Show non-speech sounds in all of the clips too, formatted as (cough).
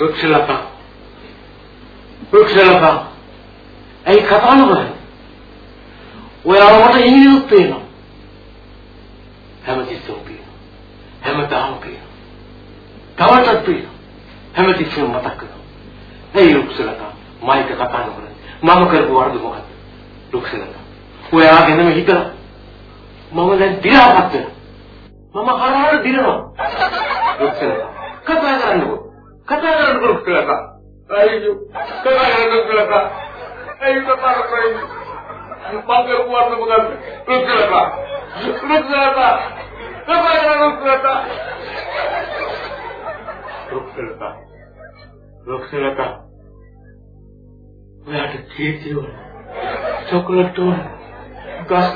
වෘක්ෂලතා. වෘක්ෂලතා. ඇයි කතා නොකරන්නේ ඔයාව මට ඉංග්‍රීසිත් පේනවා. හැමතිස්සෙම පේනවා. හැමදාම පේනවා. තවටත් පේනවා. හැමතිස්සෙම මතක් කරනවා. ඇයි වෘක්ෂලතා? මයික කතා නොකරන්නේ. මම කරපු වරද මොකද්ද? වෘක්ෂලතා. ඔයාගෙනම හිතලා. මම දැන් දිලාපත් වෙනවා. මම හරහර දිනනවා වෘක්ෂලතා. කතා කරන්නකෝ. කතා කරන්නකෝ වෘක්ෂලතා අයියෝ කතා කරන්නකෝ වෘක්ෂලතා අයියෝ කතා කරන්නකෝ Pakai kuat bukan Rukrata. Rukrata. Apa yang Rukrata? Rukrata. Rukrata. ඔයාට කේක් ඕන. චොකලට් ඕන. ගස්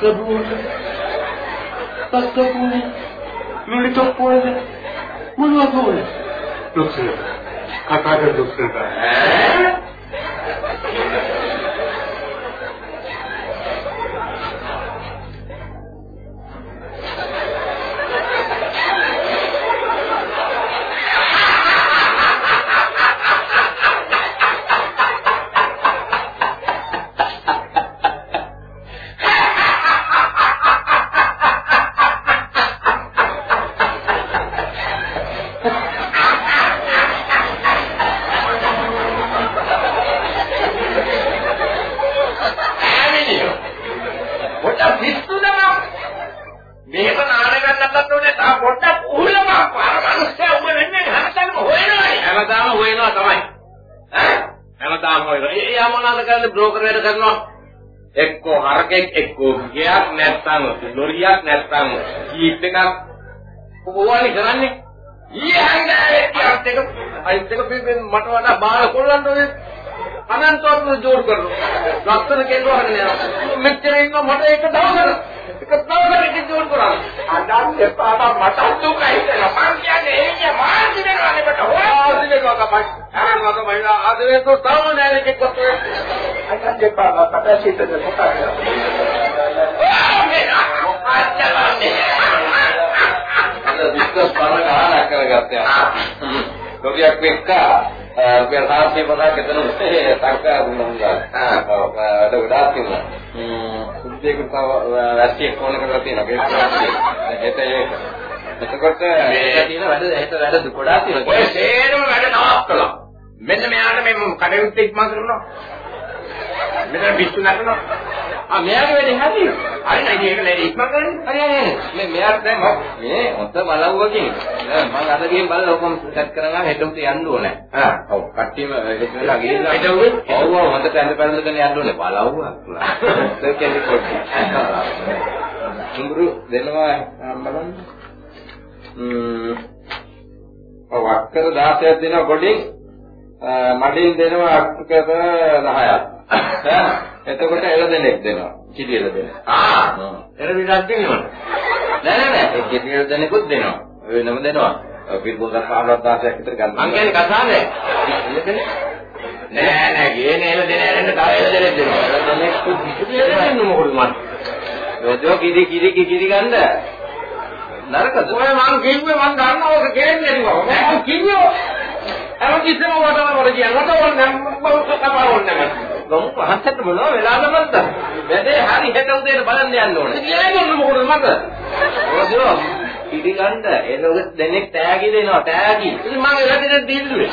කතා කර දුක් කරනවා. ලැබු ඕන. ගස් ලැබු ඕන. ලුලි තොප්පු ඕන. මොනවද ඕන? රුක්සලට. කතා කර රුක්සලට. ඈ ලොරියක් නැත්නම් ජීප් එකක් ඕවානේ කරන්නේ ඊයේ හන්දෑවේ අනිත් එක අනිත් එක පිටින් මට වඩා බාල කොල්ලන්ට ඔය අනන්තවත් ජෝඩ් කරනවා. ලස්සන කෙල්ලෝ හරිනේ මෙච්චර ඉන්න මට එක දවසක එක දවසක එක ජෝඩ් කරා අදන් එපා මට දුකයි කියලා. මං කියන්නේ එන්නේ මාර්ගි වෙනවානේ මට හොයාගෙන දෙනවා තමයි. අරනවා තමයි. ආද වේතෝ තව නෑ එකක් කොටේ අදන් එපා මට සිතද මොකක්ද? විශ්වාස පරණ ආහාර කරගත්තා. කොටියක් එක්ක රුපියල් 750ක් එතන සංකා දුන්නා. ආ ඒක ගොඩාක් තිබුණා. සුද්ධේකට තව වැස්සියක් ඕන කරලා තියෙනවා. ඒක ඒක එතකොට මේ තියෙන වැඩ එහෙට වැඩ ගොඩාක් තියෙනවා. ඔය සේරම වැඩ නවත්තලා. මෙන්න මෙයාට මේ කඩේුත් ඉක්මන් කරනවා. මෙතන පිස්සු නැකනවා. ආ මෙයාගේ වැඩේ හරි. හරි නේද ඒක නේද ඉක්මන් කරන්නේ? හරි හරි. මේ මෙයාට දැන් මේ හොත බලවුවකින් මම අද ගිහින් බලලා ඔක්කොම සෙට් කරනවා හෙට උට යන්න ඕනේ. ආ ඔව් කට්ටියම හෙට වෙලා ගිහිල්ලා හෙට උනේ ඔව් ඔව් හොඳට ඇඳ පැළඳගෙන යන්න ඕනේ බලවුවා. ඒක කියන්නේ පොඩ්ඩක්. තුඹුරු දෙනවා බලන්න. ම්ම් ඔව් අක්කර 16ක් දෙනවා ගොඩින් මඩින් දෙනවා අක්කර 10ක්. (coughs) එතකොට එළදෙනෙක් දෙනවා. කිරි එළදෙන. ආ. එළදෙනක් දෙනවා. නෑ නෑ නෑ. ඒ කිරි එළදෙනෙකුත් දෙනවා. වෙනම දෙනවා. පිළිබොන්ද 15ක් විතර ගන්න. මං කියන්නේ කසානේ. නෑ නෑ ගේනේ එළදෙන එළදෙන තව එළදෙනෙක් දෙනවා. එළදෙනෙක් කිරි එළදෙන්න මොකද මට? යෝජෝ කිරි කිරි කිරි ගන්න. නරකද? ඔය මං කිව්වේ මං දන්නවා ඔක කියන්නේ නෙවෙයි. මං කිව්වේ අර කිසිම වටවල වල කියන්නේ වටවල නම් මම කතා වුණා නේද? ගමු පහකට මොනව වෙලාද මන්ද? වැඩේ හරි හෙට උදේට බලන්න යන්න ඕනේ. කියන්න මොකද මට? ඔයදෝ ඒ ලෝක දෙනෙක් තෑගි දෙනවා තෑගි. ඉතින් මම එළදෙන දීල්ලුවේ.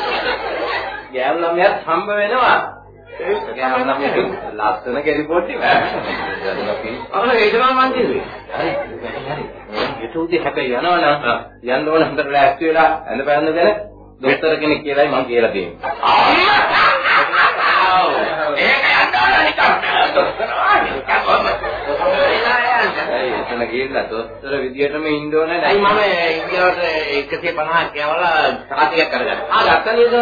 ගෑම් ළමයාත් හම්බ වෙනවා. ගෑම් ළමයා ලස්සන කෙලි පොට්ටි ඈ. අර ඒක නම් මං කිව්වේ. හරි හරි. හෙට උදේ හැබැයි යනවනම් යන්න ඕන හොඳට ලෑස්ති වෙලා ඇඳ පැනඳගෙන දොස්තර කෙනෙක් කියලායි මං කියලා දෙන්නේ. ඒක යන්න නිකන් දොස්තර එතන ගිහිල්ලා දොස්තර විදියටම ඉන්න ඕනේ නෑ මම ඉන්දියාවට 150ක් යවලා සාතිකයක් කරගත්තා. ආ ගත්තා නේද?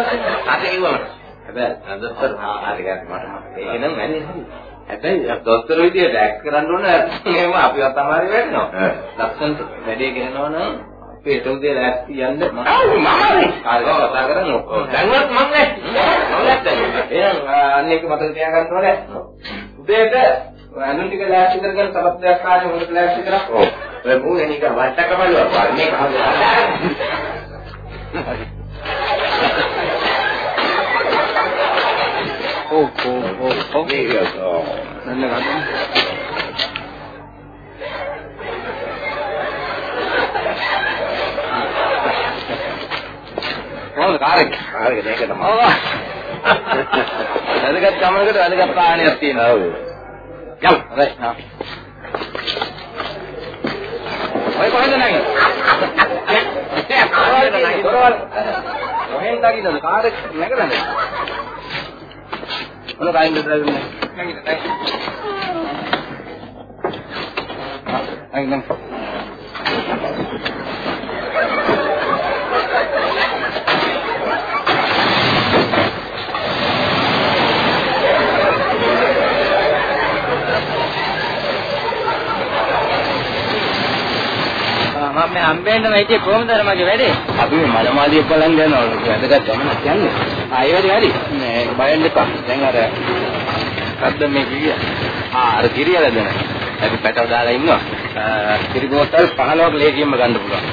සාතික කිව්වම. හැබැයි දොස්තර හරි ගන්න මට. එහෙනම් ඇනේ හරි. හැබැයි දොස්තර විදියට ඇක්ට් කරන්න ඕන එහෙම අපිවත් අමාරු වෙනවා. ලස්සනට වැඩේ ගෙනනවා නම් අපේ උදේ ලෑස්ති යන්න මම මම කාලේ කතා කරන්නේ ඔක්කොම. දැන්වත් මම නෑ. මම නැත්තේ. එහෙනම් අන්න එක මතක තියාගන්න ඕනේ. උදේට අනුන් ටික ලෑස්ති කරගෙන තවත් දෙයක් කාලේ හොඳට ලෑස්ති කරා. ඔව්. ඔය මූණේ නික වට්ටක බලුවා. වර්ණේ කහලා. ඔව් ඔව් ඔව් ඔව් නන්න ගන්න කොහොමද කාර්යය කාර්යය මේක තමයි. ඔව්. වැදගත් කමකට වැදගත් ප්‍රාණයක් තියෙනවා. ඔව්. යම් හරි ඔය කොහෙන්ද නැගින්නේ කොහෙන්ද නැගින්නද කාර්යය නැගලාද මොන කායින්ද නැගින්න නැගින්න. නැගින්න මම මේ හම්බෙන්න නැති කොහොමද මගේ වැඩේ? අපි මේ මලමාලිය බලන් යනවා. වැදගත් ගමනක් යන්නේ. ආ ඒ වැඩි හරි. මේ බයෙන් එපා. දැන් අර සද්ද මේ ගිරිය. ආ අර ගිරිය වැදෙන. අපි පැටව දාලා ඉන්නවා. කිරිගෝතල් 15ක් ලේසියෙන්ම ගන්න පුළුවන්.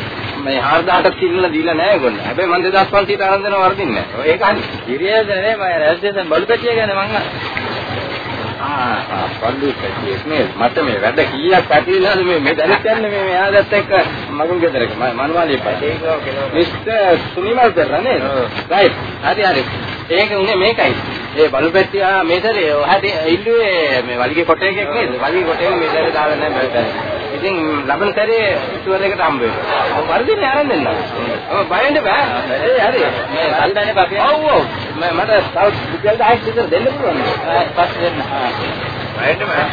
මේ 4000ක් කිල්ලලා දීලා නැහැ ඒගොල්ලෝ. හැබැයි මම 2500ට අරන් දෙනවා වර්ධින්නේ නැහැ. ඒක හරි. ගිරියද නේ මම රැස්දෙන් බලු පැටිය ගැන මං පල්ලි පැටියෙක් නේ මට මේ වැඩ කීයක් පැටිලාද මේ මේ දැනෙත් යන්නේ මේ මෙයාදත් එක්ක මගුල් ගෙදරක මනවාලිය පැටි මිස්ටර් සුනිමල් කරලා නේද රයිට් හරි හරි ඒක උනේ මේකයි ඒ බලු පැටිය මේතරේ ඔහට ඉල්ලුවේ මේ වලිගේ කොටේකෙක් නේද වලිගේ කොටේක මේතරේ දාලා නැහැ බෑ ඉතින් ලබන සැරේ ටුවර් එකට හම්බ වෙනවා. වර්ධිනේ ආරම්භ. ඔව් බයෙන්ද බෑ. ඒ හරි. මේ සල්දානේ පාපිය. ඔව් ඔව්. මට තව රුපියල් 10ක් විතර දෙන්න පුළුවන්. පස්සේ දෙන්න. හා. බයෙන්ද බෑ.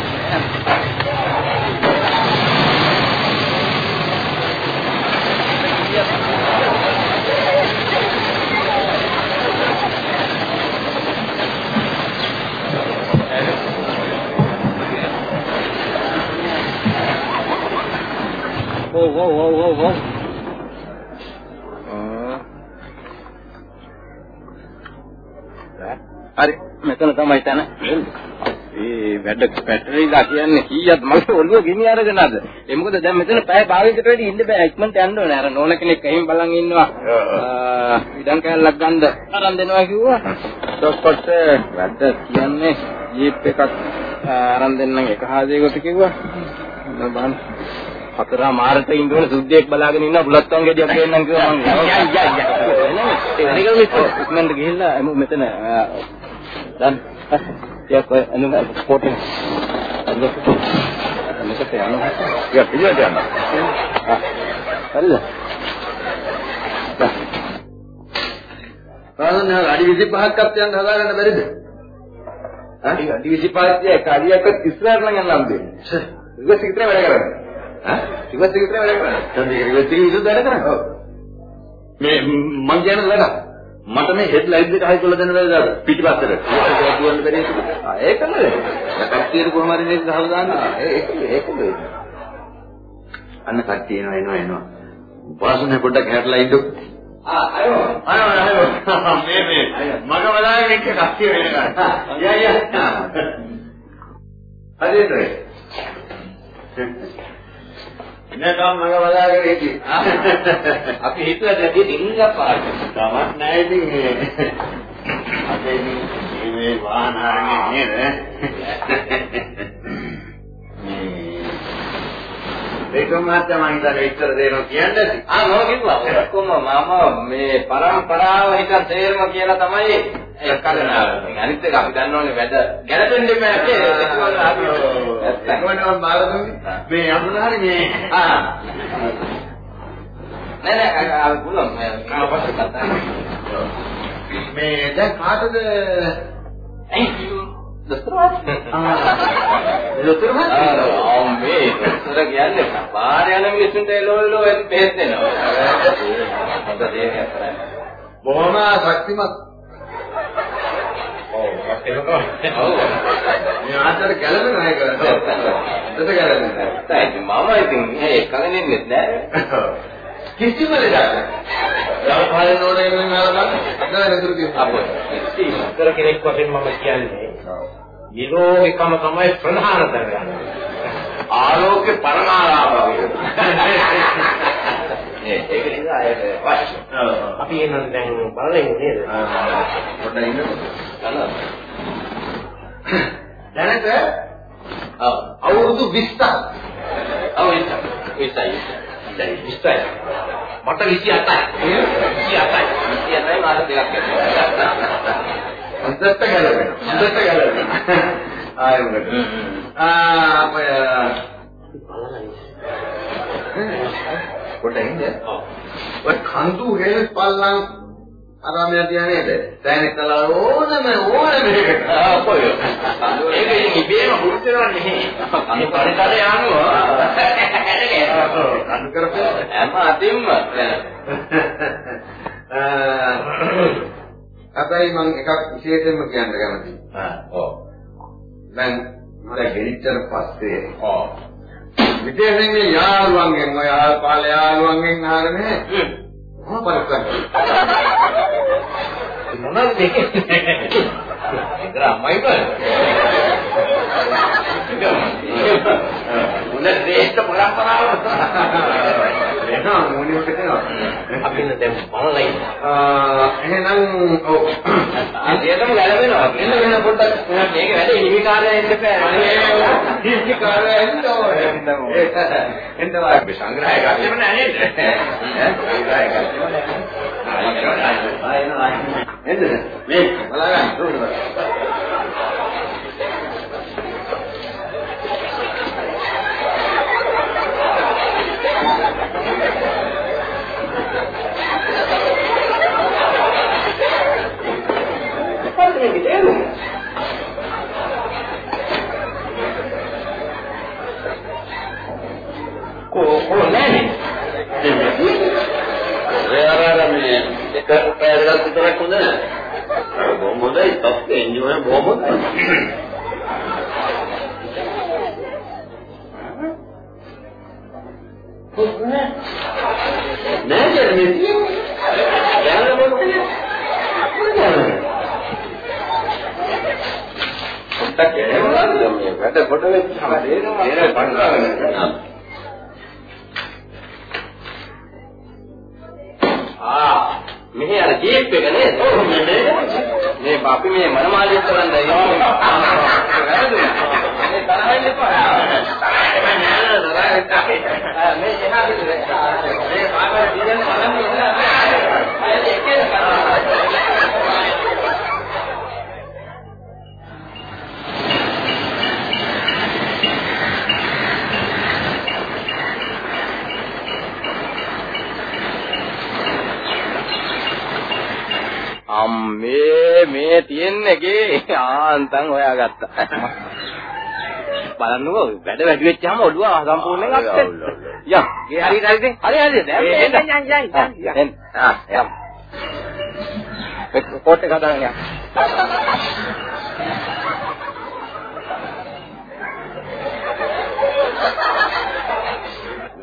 Whoa, whoa, whoa, whoa, whoa. හරි මෙතන තමයි තන. ඒ වැඩ පැටරිලා කියන්නේ කීයක් මගේ ඔළුව ගිනි අරගෙනද? ඒ මොකද දැන් මෙතන පැය භාගයකට වැඩි ඉන්න බෑ ඉක්මනට යන්න ඕනේ. අර නෝන කෙනෙක් එහෙම බලන් ඉන්නවා. ඉඩම් කෑල්ලක් ගන්න අරන් දෙනවා කිව්වා. ඩොක්ටර් වැඩ කියන්නේ ජීප් එකක් අරන් දෙන්නම් එක හාදේකට කිව්වා. බලන්න හතරා මාරට ඉන්නවනේ සුද්ධියෙක් බලාගෙන ඉන්නවා බුලත්වන් ගෙඩියක් ගේන්නම් කිව්වා මම. ඒ (laughs) අනිකල් මිස්ටර් ඉක්මනට ගිහිල්ලා මෙතන දැන් ටිකක් ඔය අනුම ස්පෝට් එක. මෙතට යනවා. යා පිළිවෙලට යනවා. හරිද? රාජන් අඩි 25ක්වත් යන්න හදාගන්න බැරිද? අඩි 25ක් තියා කාරියක්වත් ඉස්සරහට නම් යන්න හම්බෙන්නේ. රිවර්ස් එක විතර වැඩ කරන්නේ. ඈ රිවර්ස් එක විතර වැඩ කරන්නේ. දැන් ඒක රිවර්ස් එක විතර වැඩ කරන්නේ. ඔව්. මේ මං කියන වැඩ. මට මේ හෙඩ් ලයිට් එක හයි කරලා දෙන්න බැරිද? පිටිපස්සට. ඒක දුවන්න බැරි ඒක. ආ ඒක නේද? කට්ටියට කොහොම හරි මේක ගහලා දාන්න. ඒක ඒක නේද? අන්න කට්ටිය එනවා එනවා එනවා. වාසනේ පොඩ්ඩක් හැටලා ඉන්නු. ආ අයෝ අයෝ අයෝ මේ මේ මග බලාගෙන ඉන්න කට්ටිය වෙනකන්. යා යා. හරිද? එනකම් මග බලාගෙන හිටි. (laughs) අපි හිතුවා දැන් ඉතින් පාට. තමත් නැහැ ඉතින් මේ. අපේ මේ මේ වාහන හරිනේ නේද? ඒක මාත්‍ය මම හිතලා විස්තර දෙනවා කියන්නේ. ආ මම කිව්වා ඔක්කොම මම මේ පරම්පරාව හිතන් තේරම කියලා තමයි ඒ කරනවා. අනිත් එක අපි දන්නෝනේ වැඩ ගැලපෙන්න බෑ ඒකවල මම බාර දුන්නේ. මේ අමුණාරි මේ. ආ. නෑ නෑ අපි පුළුවන්. මේ කාපස්සේ කතා මේ දැන් කාටද? ඇයි? දොස්තරවත්? දොස්තර මහත්තයා ආ මේ දොස්තර කියන්නේ පාර යන මිනිස්සුන්ට එළවලු වැඩි බෙහෙත් දෙනවා. හොඳ දෙයක් කරන්නේ. බොහොම ශක්තිමත් ඔව් ශක්තිමත්. ඔව්. මේ ආතර ගැලපෙන අය කරන්නේ. දෙත ගැලපෙන්නේ. ඒත් මම ඉතින් මේ ඉන්නේ නැහැ. කිසිම දෙයක් නැහැ. යම් පාලන ඕනේ වෙන නරක අද නතුරු කියනවා. අපෝ ඉතින් කෙනෙක් වශයෙන් මම කියන්නේ නිරෝගිකම තමයි ප්‍රධාන ධර්මය. ආලෝක පරමාලාභය. (laughs) ඒ ඒක නිසා ඒක වශ්‍ය. අපි එනම් දැන් බලන්නේ නේද? පොඩ්ඩක් ඉන්න. අන්න දැනට අවුරුදු 20ක්. ඔව් 20යි 20යි. දැන් 20යි. මට 28යි. 28යි. 28යි මාස දෙකක් යනවා. හොඳට ගැලපෙනවා. හොඳට ගැලපෙනවා. ආයෙ මොකද? ආ අපය කොට ඉන්නේ. ඔය කඳු හෙල් පල්ලම් අරාමය තියා නේද? දැන් කළා ඕනම ඕනම එකකට. ආ කොයි. ඒක ඉබේම පුරුදු කරන්නේ. අනේ පරිසරය යනවා. කඳු කරපේ. හැම අතින්ම. හැබැයි මම එකක් විශේෂයෙන්ම කියන්න කැමතියි. ආ ඔව්. දැන් මට ගෙනිච්චර පස්සේ ඔව්. විශේෂයෙන් යාළුවන්ගෙන් ඔය ආල්පාල යාළුවන්ගෙන් ආරනේ මොන පරිස්සම් මොනවද මේක? ඉතර අම්මයි බල. මොන ශ්‍රේෂ්ඨ පරම්පරාවද? එනවා මොනියට එනවා අපි ඉන්න දැන් බලලා ඉන්නවා. එහෙනම් ඔව් ගැලවෙනවා. එන්න වෙන පොඩ්ඩක් මේක වැඩේ හිමිකාරය එන්න බෑ. (laughs) හිස්කි කාර්යය එන්න ඕනේ. එන්න (laughs) වාගේ. සංග්‍රහය ගත්තම නෑ නේද? (laughs) ඈ සංග්‍රහය ගත්තම නෑ. ආයෙන ආයෙන එන්න. මේ බලන්න රෝඩ් කො කො නෑනේ. ඒ අර අර මේ එක පැයකට විතරක් හොඳ නෑ. බොහොම හොඳයි. ටොප් එන්ජින් එක බොහොම හොඳයි. කොට වෙච්චම දේනවා. ඒක පන්සාගෙන. අම්මේ මේ තියෙන්නේගේ ආන්තම් හොයාගත්තා. බලන්නකෝ වැඩ වැඩි වෙච්චාම ඔළුව සම්පූර්ණයෙන් අත්හැර. යම්. ගේ හරියට හරිද? හරි හරිද? දැන් එන්න යන් යන් යන්. එන්න. ආ යම්. කොට් එක හදාගෙන යන්න.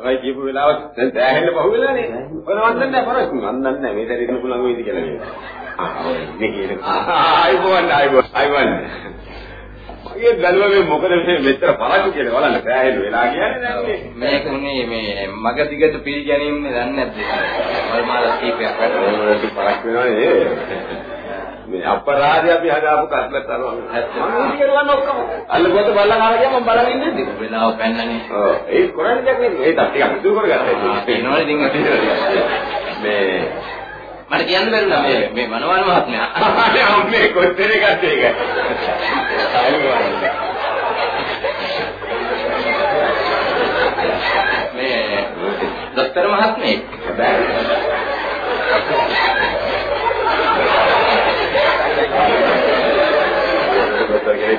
ඔය කියපු වෙලාවත් දැන් දැහැන්න පහුවෙලානේ. ඔය වන්දන්නේ නැහැ පරක්. වන්දන්නේ නැහැ. මේ දරින්න පුළුවන් වෙයිද කියලා නේද? මේ. ආයිබෝන් ආයිබෝන් ආයිබෝන්. මගේ දරුවා මොකද මේ මෙච්චර පරක්කු කියලා බලන්න දැහැන්න වෙලා කියන්නේ. මේක උනේ මේ මග දිගට පිළිගැනීමනේ දන්නේ නැද්ද? වල් මාල කීපයක් වැඩ. පරක් වෙනවනේ. මේ අපරාධය අපි හදාපු කටලත් අරවන්න. මම ඉති කරවන්න ඔක්කොම. අල්ල ගොත බල්ලා කාලා ගියා මම බලමින් ඉන්නේ. වෙලාව පැන්නනේ. ඔව් ඒ කරන්නේ දෙයක් නෙමෙයි. ඒ ටිකක් ඉතුරු කරගත්තා. පේනවනේ ඉතින් මේ මට කියන්න බැරිලා මේ මේ මනවල් මහත්මයා. අම්මේ කොච්චර එකක්ද ඒක? මේ දොස්තර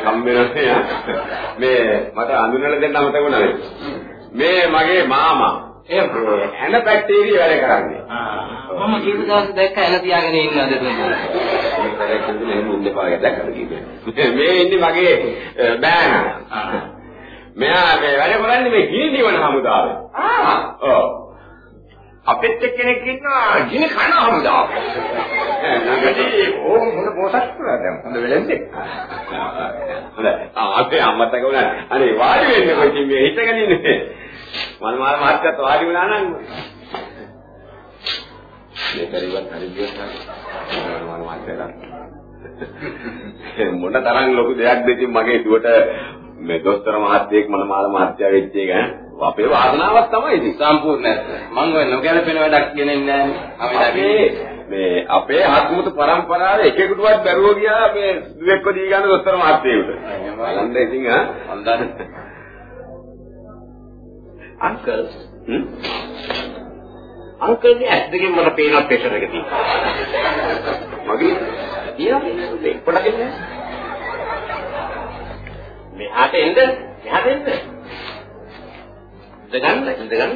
හම් වෙනනේ. මේ මට අඳුනලා දෙන්න අමතක වුණා. මේ මගේ මාමා. එහෙම. ඇන බැක්ටීරියා වැඩ කරන්නේ. මම කීප දවස් දැක්ක එන තියාගෙන ඉන්න කිව්වේ. මේ ඉන්නේ මගේ බෑනා. මෙයා මේ වැඩ කරන්නේ මේ ගිනි නිවන හමුදාවේ. ආ. ඔව්. අපිත් එක්කෙනෙක් ඉන්නවා ගිනි කන හමුදාව. නගදී ඕම් හොඳ පොසක් කරා දැන් හොඳ වෙලෙන්ද? හොඳයි. ආ අපේ අම්මා තක උනා. අනේ වාඩි වෙන්න කොච්චි මේ හිටගෙන ඉන්නේ. මනමාල මාත්‍යත් වාඩි වුණා නම් මේ පරිවන් හරි ගියොත් මනමාල මාත්‍යලා මොන තරම් ලොකු දෙයක්ද ඉතින් මගේ දුවට මේ දොස්තර මහත්තයෙක් මනමාල මහත්තයා වෙච්ච එක අපේ වාසනාවක් තමයි ඉතින් සම්පූර්ණ නැත්. මං ඔය නොගැලපෙන වැඩක් කියන්නේ නැහැ. අපේ මේ අපේ ආත්මතු පරම්පරාවේ එකෙකුටවත් බැරුව ගියා මේ දුවෙක්ව දී ගන්න දොස්තර මහත්තයෙකුට. බලන්න ඉතින් ආ අන්දාන අංකල් අංකල්ගේ ඇස් දෙකෙන් මට පේනවා ප්‍රෙෂර් එක තියෙනවා. මගේ ඊළඟට පොඩකින් මෙහාට එන්න මෙහාට එන්න. ඉඳගන්න ඉඳගන්න.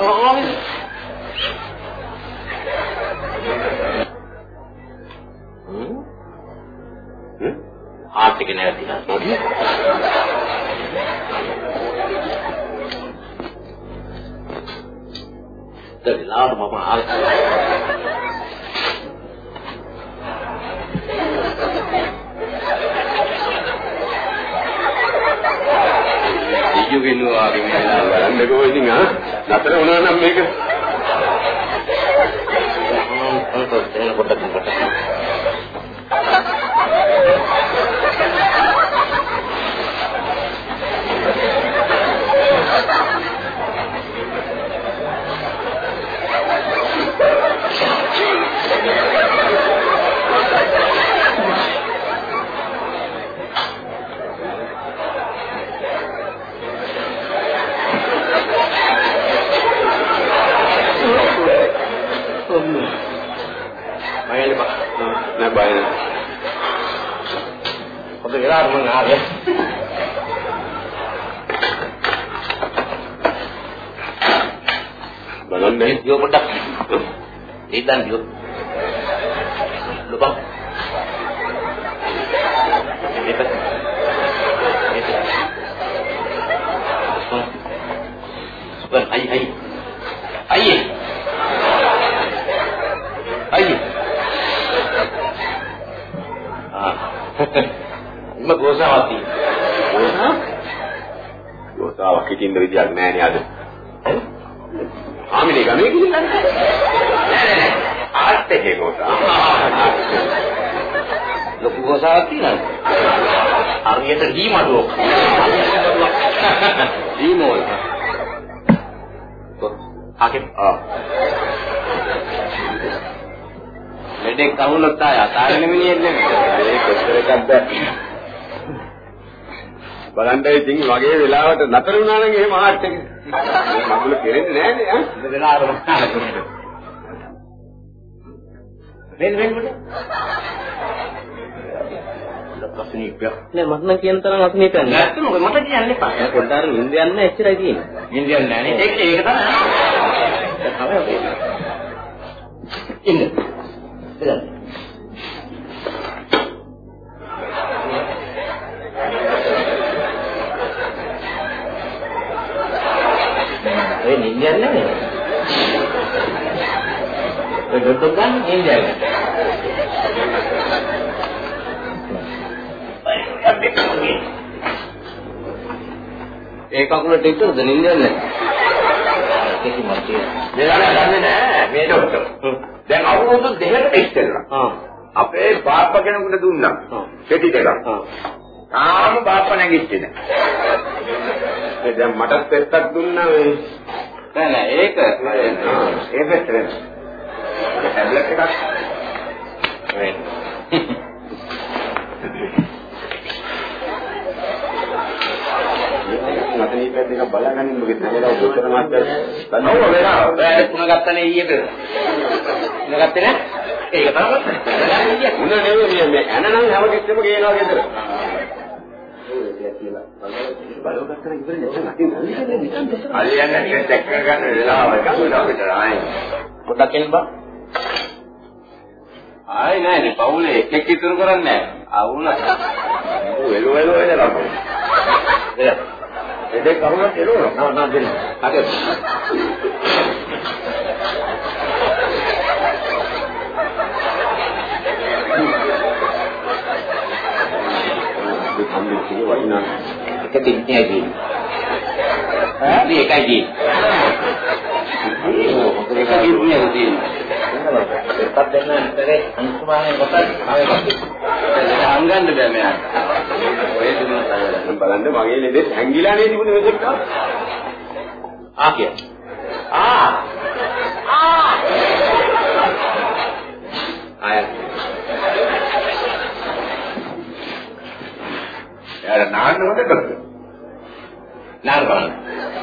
ඕනේ. හ්ම් හ්ම් ආර්ථික නැතිලා. දෙවිලාර මම ආර්ථික ඉජු ගෙනුවා වගේ මෙලා බලන්නකෝ ඉතින් ආ නතර වුණා නම් මේක අංකල් එන්න නෑ බය නෑ පොඩ්ඩක් වෙලා මම ආවේ. බලන්න යෝ පොඩ්ඩක්. ඉදන් යෝ. ලොබා. මේක. මේක. සුපර් අයි අයි. අයි. අයි. ආ. ඉම ගෝසාවති. ගෝසා? යෝසාවක් හිටින්න විදියක් නෑ නේ අද ආමිනේ ගමේ ගිහින් ආත් එකේ යෝසා ලොකු ගෝසාවක් තියෙනවා. හරියට දීමඩුවක්. දීමෝල් ආකේ ආ ලෙඩෙක් අහුනොත් ආය අතාරින මිනිහෙක් නෙමෙයි. මේ කොච්චර එකක්ද? බලන්න ඉතින් වගේ වෙලාවට නතර වුණා නම් එහෙම ආට් එක මගුල කෙරෙන්නේ නෑනේ ඈ. ඉඳලා ආරම වෙන වෙන කොට. ලොකස්නීප්‍ය නෑ මට නම් කියන තරම් අසනීපයක් නෑ. නැත්නම් මොකද මට කියන්න එපා පොඩ්ඩක් අර නිින්ද යන්න එච්චරයි තියෙන්නේ. ඉන්දියන් නෑනේ ඒක ඒක තමයි. තමයි ඔය. ඉන්න ඉන්න ඔය නින්දයන් නෙමෙයි. ඔය ඩොට් ගන්න නින්දයන්. ඒ කකුලට ඉතුරුද නින්දන්නේ ඒක මතය. මෙයාලා දන්නේ නෑ මේ ડોක්ටර් දැන් අවුරුදු දෙකකට ඉස්සෙල්ලා ආ. අපේ බාප්පා කෙනෙකුට දුන්නා. පෙටි දෙකක්. ආ. තාම බාප්පා නැගිට්ටේ නෑ. ඒ දැන් මටත් පෙත්තක් දුන්නා ඔය නෑ නෑ ඒක. ඒ පෙත්ත වෙන ටැබ්ලට් එකක්. වෙන්න. නතනී පැත්ත එක බලගන්න මොකද නේද දොස්තර මාස්ටර් ඔව් වෙලා බෑ තුන ගත්තනේ ඊයේ පෙර. තුන ගත්තේ නෑ? ඒක තමයි. උන නෙවෙයි මේ ඇන නම් හැම කිස්සෙම ගේනවා ගෙදර අලියන්නේ චෙක් කරගන්න වෙලාව ගන්න අපිට ආයි පොඩ්ඩක් එන්න බා. ආයි නෑ නේ පවුලේ එකෙක් ඉතුරු කරන්නේ නෑ ආවුණා වෙලු වෙලු වෙනවා දෙන්න. එදේ කවුරුත් එනවා නෝ නෝ දෙන්න. හරි. මේ සම්මිතිය වටිනා එක දෙන්නේ ඇයි. ඈ? මේ එකයි ඒක කිව්න්නේ තියෙන්නේ දෙපත් දෙන්න ඉතරේ අනුස්මානයෙන් කොට ආවේ අංගන්න බෑ මෙයාට. ඔය දුන්න බලන්න මගේ ලෙඩේ හැංගිලා නේ තිබුණේ මෙතෙක් තා. ආ කිය. ආ ආ ආය. යාර නාන්න හොදකද? නාන්න බලන්න.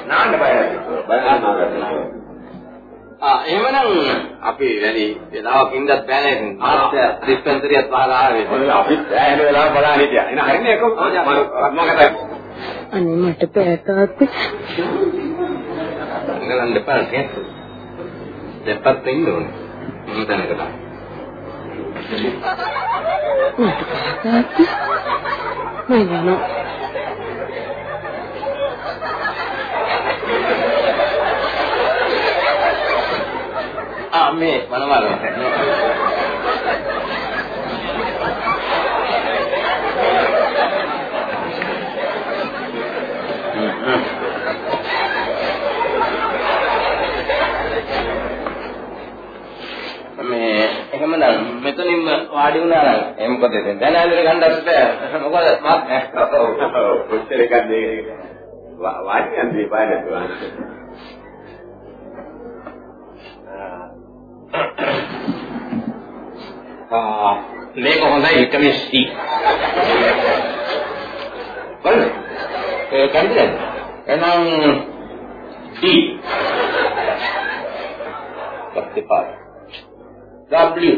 නාන්න බයයි. බලන්න නාන්න. ආ එහෙමනම් අපි වැඩි වෙලාවක් ඉඳත් බෑ නේද? ආස්තය ඩිස්පෙන්සරියත් පහලා ආවේ. ඔය අපි සෑහෙන වෙලාවක් බලන්න හිටියා. එන හරිනේ එක මම කතා අනේ මට බෑ තාත්තේ. ඉංගලන්ත දෙපා නේ. දෙපත් ඉන්න ඕනේ. මොන තැනකද? මට බෑ තාත්තේ. මම යනවා. ආ මේ මනවල. මේ එහෙමනම් මෙතනින්ම වාඩි වුණා නම් එහෙම මොකද ඉතින් දැන් ඇල්ලේ ගන්නත් බෑ මොකද මත් කොච්චර එකක්ද ඒක වාඩි යන්නේ බය ආ (coughs) ah, මේක හොඳයි විටමින් C. බලන්න ඒ කන්දේ එනම් D. පස්සේ W.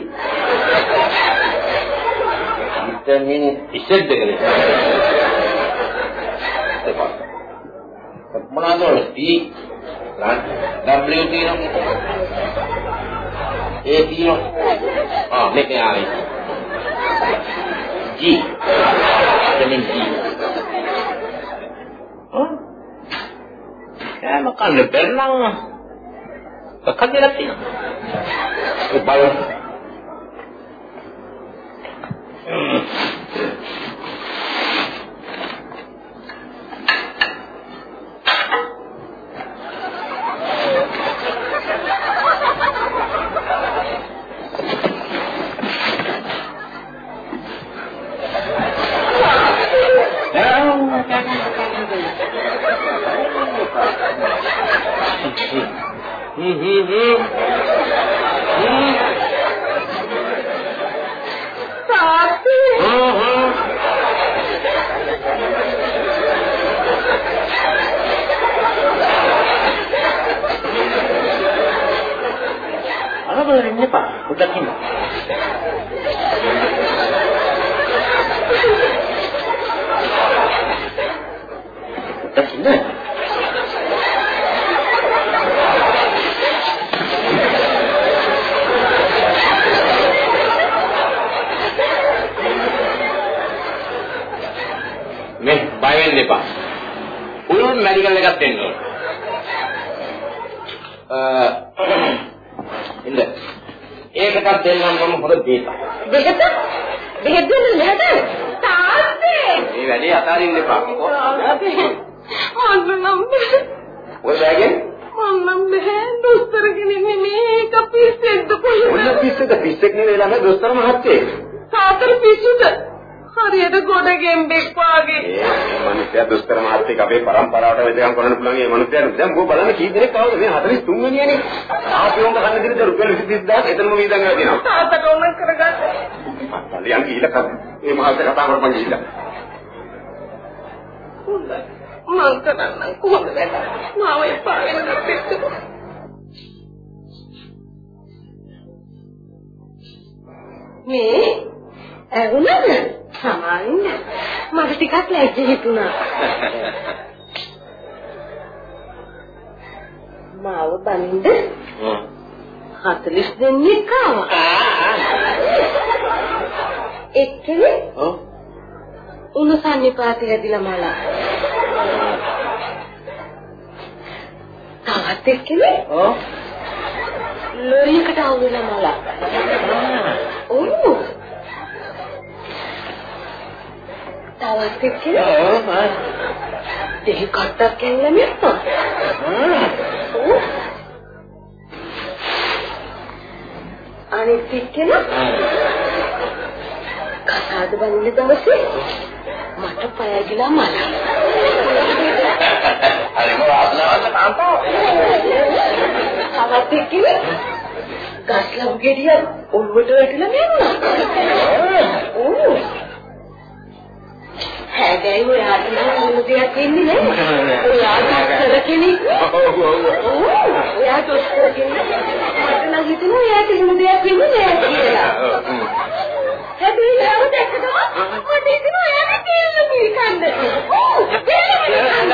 විටමින් Z දෙකනේ එපා මොනවාද D? W තියෙනවා. ඒ තියෙනවා ආ මේක ආවේ. G. Vitamin G. කෑම කන්න බැරනම් මොකක්ද කියලා තියෙනවා. ඒ බලන්න හ්ම් හ්ම් හ්ම් හ්ම් තාත්තේ. හ්ම් හ්ම් අරබල ඉන්න එපා. පොඩ්ඩක් ඉන්න. පොඩ්ඩක් ඉන්න. මේ බය වෙන්න එපා. උළුන් මෙඩිකල් එකක් දෙන්න ඕන. ඉන්න. ඒකටත් දෙන්නම් මම හොර දෙන්න. බෙහෙත? බෙහෙත් දෙන්න බෙහෙත? තාත්තේ. මේ වැඩේ අතාරින්න එපා. මන්න නම්. ඔය බෑගෙන් නම් බෑ. දොස්තර කෙනෙක් මේක පිස්සෙද්ද කොහෙද? ඔන්න පිස්සෙද පිස්සෙක් නෙවෙයි ළඟ දොස්තර මහත්තයෙක්. තාත්තර පිස්සුද? හරියට ගොඩ ගෙම්බෙක් වාගේ. ඒ මිනිස්සයා දොස්තර මහත්තයෙක් අපේ පරම්පරාවට වෙදකම් කරන්න පුළුවන් මේ මිනිස්සයා දැන් මොකෝ බලන්න කී දෙනෙක් ආවද මේ 43 වෙනියනේ. ආපියොන්ට කන්න දෙන්න රුපියල් 20000 එතනම වීදම් දෙනවා. තාත්තට ඕන කරගන්න. අලියන් ගිහිල්ලා කතා මේ මහත්තයා කතා කරපන් ගිහිල්ලා. හොඳයි. මං කරන්නම් කොහොමද වැඩ? මාව එපා වෙන දෙයක්. මේ ඇහුණද? සමායින්න. මට ටිකක් ලැජ්ජ හිතුණා. මාව බනින්ද 40 දෙනෙක් ආවා. එක්කෙනෙක් ඔව් උණු සන්නිපාතේ ඇදිලා මලා. තවත් එක්කෙනෙක් ඔව් ලොරියකට අවු වෙලා මලා. ඔව්. තවත් එක්කෙනෙක් ඔව් දෙහි කට්ටක් කැල්ල මෙත්තා. ඔව්. අනිත් එක්කෙන කසාද බඳින දවසේ මට පයගිලා මල. හරිම වාසනාවන්ත කාන්තාව. තවත් එක්කෙන ගස්ලම් ගෙඩිය ඔළුවට වැටිලා නෙන්නා. ඕ. හැබැයි ඔයාට නම් මොන දෙයක් වෙන්නේ නැහැ. (laughs) ඔයා දොස්තර කෙනෙක්. (laughs) ඔව් ඔව් ඔව්. ඔයා දොස්තර කෙනෙක්. මට නම් හිතෙනවා ඔයාට මොන දෙයක් වෙන්නේ නැහැ කියලා. (laughs) හැබැයි යාව දැක්කම මට හිතෙනවා ඔයාට කේල්ල පිළිකන්ද. ඔව්. කේල්ල පිළිකන්ද.